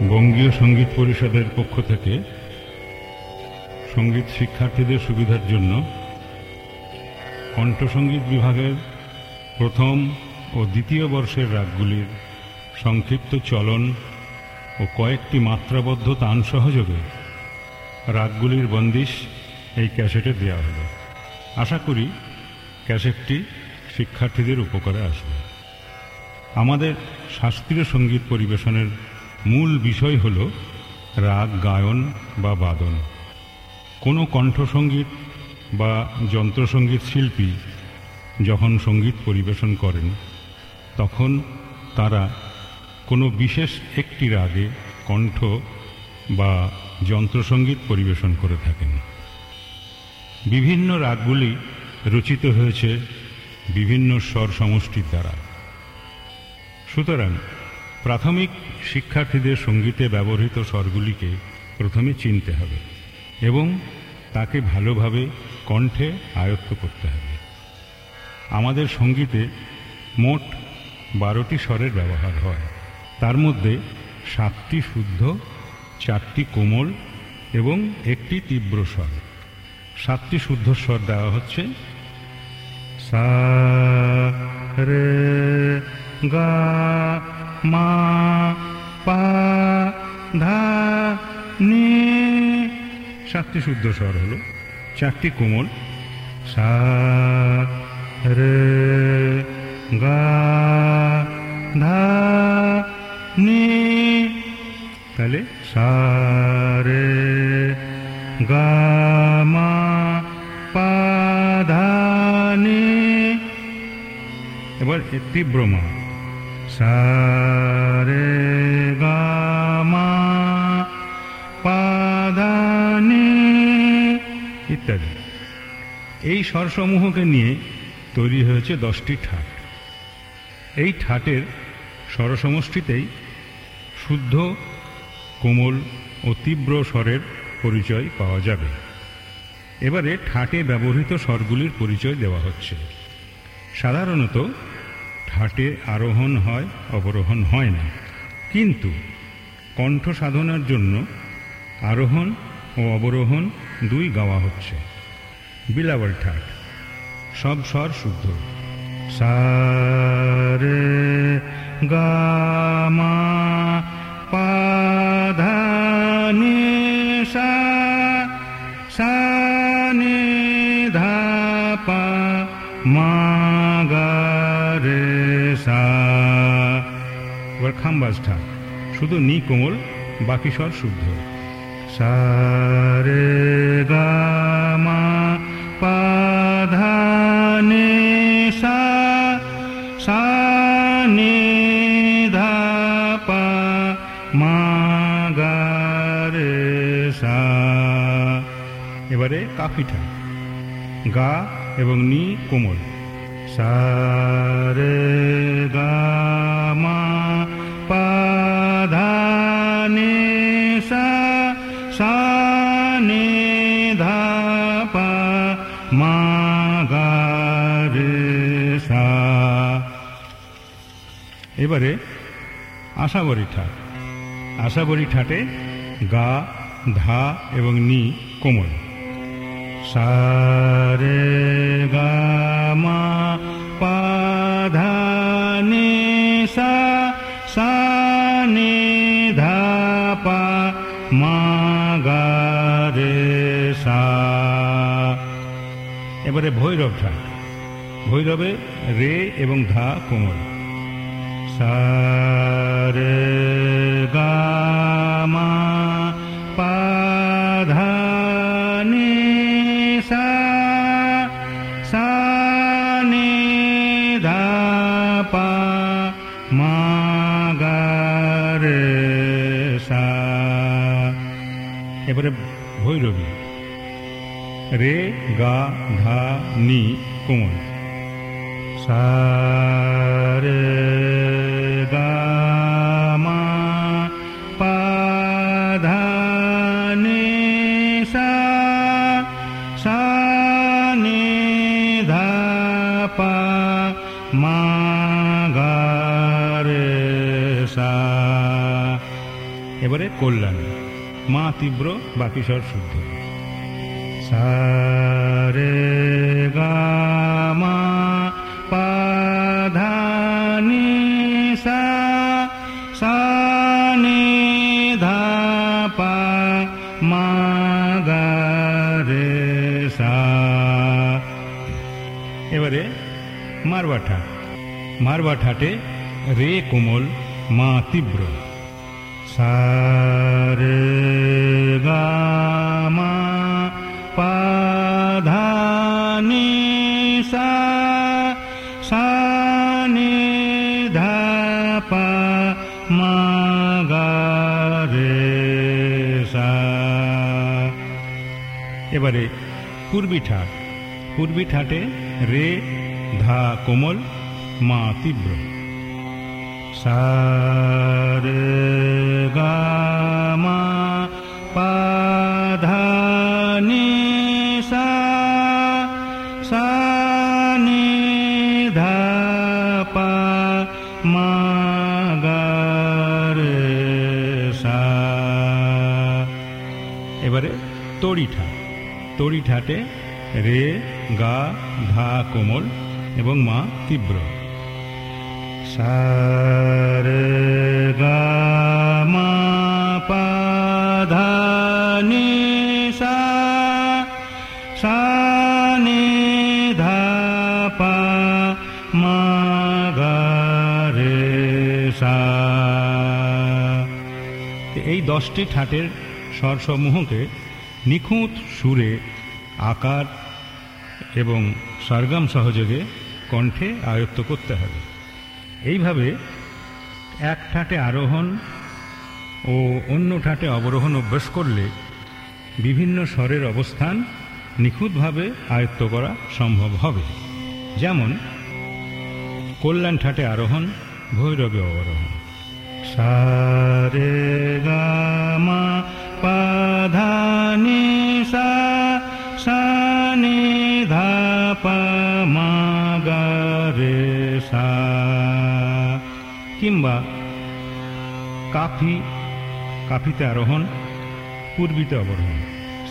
বঙ্গীয় সংগীত পরিষদের পক্ষ থেকে সংগীত শিক্ষার্থীদের সুবিধার জন্য কণ্ঠসঙ্গীত বিভাগের প্রথম ও দ্বিতীয় বর্ষের রাগগুলির সংক্ষিপ্ত চলন ও কয়েকটি মাত্রাবদ্ধ তান সহযোগে রাগগুলির বন্দিশ এই ক্যাসেটে দেওয়া হলো। আশা করি ক্যাসেটটি শিক্ষার্থীদের উপকারে আসবে। আমাদের শাস্ত্রীয় সংগীত পরিবেশনের মূল বিষয় হল রাগ, গায়ন বা বাদন। কোনো কণ্ঠসঙ্গীত বা যন্ত্রসঙ্গীত শিল্পী যখন সংগীত পরিবেশন করেন, তখন তারা কোনো বিশেষ একটি রাগে কণ্ঠ বা যন্ত্রসঙ্গীত পরিবেশন করে থাকেন। বিভিন্ন রাগগুলি রচিত হয়েছে বিভিন্ন স্বর সমষ্টির দ্বারা। সুতরাং প্রাথমিক শিক্ষার্থীদের সঙ্গীতে ব্যবহৃত স্বরগুলিকে প্রথমে চিনতে হবে এবং তাকে ভালোভাবে কণ্ঠে আয়ত্ত করতে হবে। আমাদের সঙ্গীতে মোট বারোটি স্বরের ব্যবহার হয়। তার মধ্যে সাতটি শুদ্ধ, চারটি কোমল এবং একটি তীব্র স্বর। সাতটি শুদ্ধ স্বর দেওয়া হচ্ছে, সা, রে, গা মা পা ধা নি। সাতটি শুদ্ধ স্বর হলো, চারটি কোমল, সা, রে, গা, ধা, নি। তাহলে সা, রে, গা, মা, পা, ধা, নি। এবার তীব্র মা। ইত্যাদি। এই স্বরসমূহকে নিয়ে তৈরি হয়েছে দশটি ঠাট। এই ঠাটের স্বরসমষ্টিতেই শুদ্ধ, কোমল ও তীব্র স্বরের পরিচয় পাওয়া যাবে। এবারে ঠাটে ব্যবহৃত স্বরগুলির পরিচয় দেওয়া হচ্ছে। সাধারণত ঠাটে আরোহণ হয়, অবরোহণ হয় না। কিন্তু কণ্ঠ সাধনার জন্য আরোহণ ও অবরোহণ দুই গাওয়া হচ্ছে। বিলাবল ঠাট, সব স্বর শুদ্ধ। সা শুধু নি কোমল, বাকি স্বর শুদ্ধ। সা, রে, গা, মা, পা, ধা, নি, সা সা, নি, ধা, পা, মা, গা, রে, সা। এবারে কাফিটা গা এবং নি কোমল। সা মা রে সা এবারে আশাবরী ঠাট। আশাবরী ঠাটে গা, ধা এবং নি কোমল। সা রে গা মা পা ধা নি সা সা নি ধা পা মা গা রে সা। এবারে ভৈরব ঠাট ভৈরবে রে এবং ধা কোমল। সা, রে, গা, মা, পা, ধা, নি, সা ধা, পা, মা সা। এবারে ভৈরবী। রে, গা ধা নি, কোমল। সা, রে, গা, মা, পা, ধা সা সা ধা, পা, মা রে, সা। এবারে কল্যাণ। মা তীব্র, বাকি স্বর শুদ্ধ। এবারে মারবা ঠাট মারবা ঠাটে রে কোমল মা তীব্র। সারে মা সা সা ধা, পা, মা, গা, রে, সা। এবারে পূর্বী ঠাট। পূর্বী ঠাটে রে, ধা, কোমল, মা, তীব্র। সারে গা, মা পাধানি সা সা নি ধা পা মা গা রে সা এবারে তড়ি ঠাট তড়ি ঠাটে রে গা ধা কোমল এবং মা তীব্র সারে গা ধা পা রে সা এই দশটি ঠাটের স্বরসমূহকে নিখুঁত সুরে, আকার এবং সরগম সহযোগে কণ্ঠে আয়ত্ত করতে হবে। এইভাবে এক ঠাটে আরোহণ ও অন্য ঠাটে অবরোহণ অভ্যাস করলে বিভিন্ন স্বরের অবস্থান নিখুঁতভাবে আয়ত্ত করা সম্ভব হবে। যেমন, কল্যাণ ঠাটে আরোহণ, ভৈরবে অবরোহণ। সারে গা মা পাধানি সা সা নি ধা মা রে সা। কিংবা, কাফি, কাফিতে আরোহণ, পূর্বিতে অবরোহণ।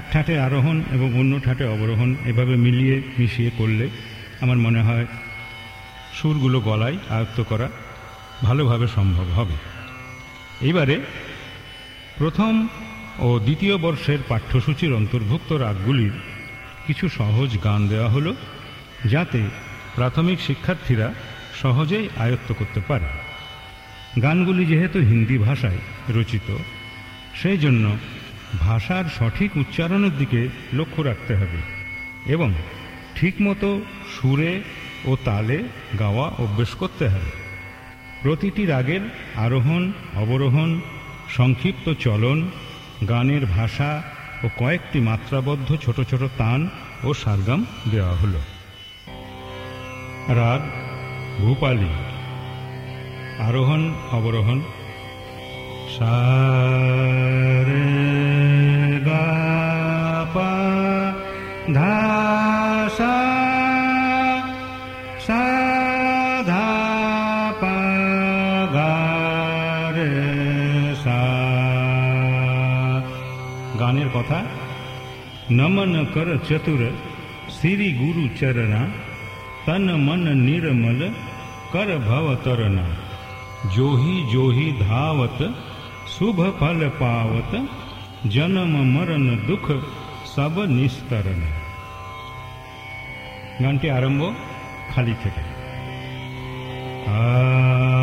এক ঠাটে আরোহণ এবং অন্য ঠাটে অবরোহণ এভাবে মিলিয়ে মিশিয়ে করলে আমার মনে হয় সুরগুলো গলায় আয়ত্ত করা ভালোভাবে সম্ভব হবে। এবারে প্রথম ও দ্বিতীয় বর্ষের পাঠ্যসূচির অন্তর্ভুক্ত রাগগুলির কিছু সহজ গান দেওয়া হলো, যাতে প্রাথমিক শিক্ষার্থীরা সহজেই আয়ত্ত করতে পারে। গানগুলি যেহেতু হিন্দি ভাষায় রচিত, সেই জন্য ভাষার সঠিক উচ্চারণের দিকে লক্ষ্য রাখতে হবে এবং ঠিকমতো সুরে ও তালে গাওয়া অভ্যেস করতে হবে। প্রতিটি রাগের আরোহণ, অবরোহণ, সংক্ষিপ্ত চলন, গানের ভাষা ও কয়েকটি মাত্রাবদ্ধ ছোট ছোট তান ও সারগাম দেওয়া হল। রাগ, ভূপালী। আরোহণ, অবরোহণ গানের কথা নমন কর চতুর শ্রী গুরু চরণা तन मन निर्मल कर भव तरना जोही जोही धावत શુભ ફલ પાવત જન્મ મરણ દુઃખ સબ નિસ્તરણ গানটি আরম্ভ খালি থেকে আ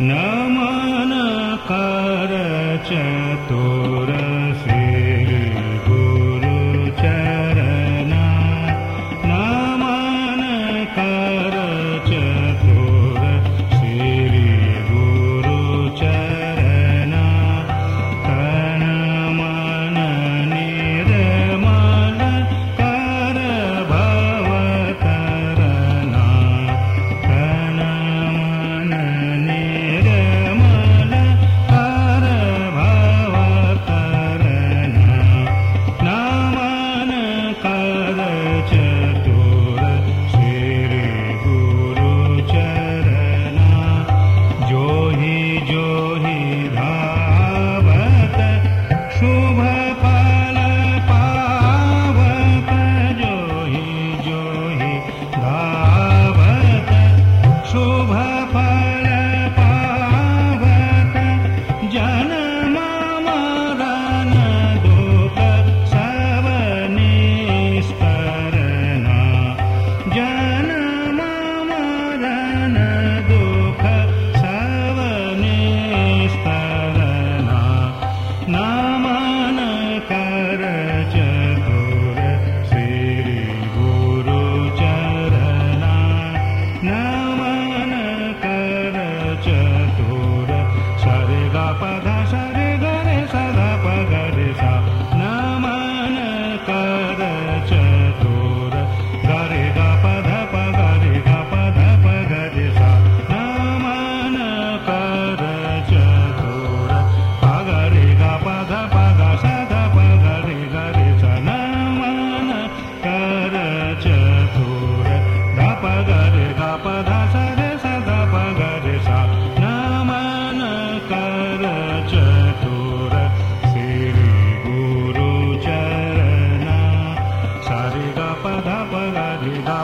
मानकारचतु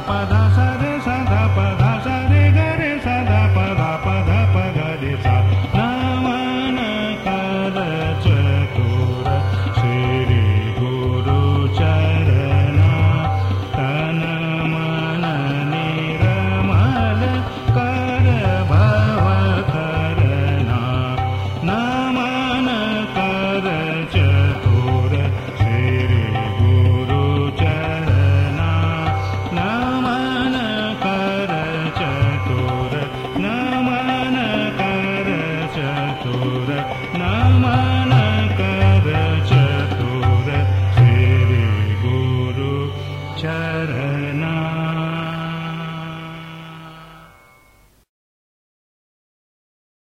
पदा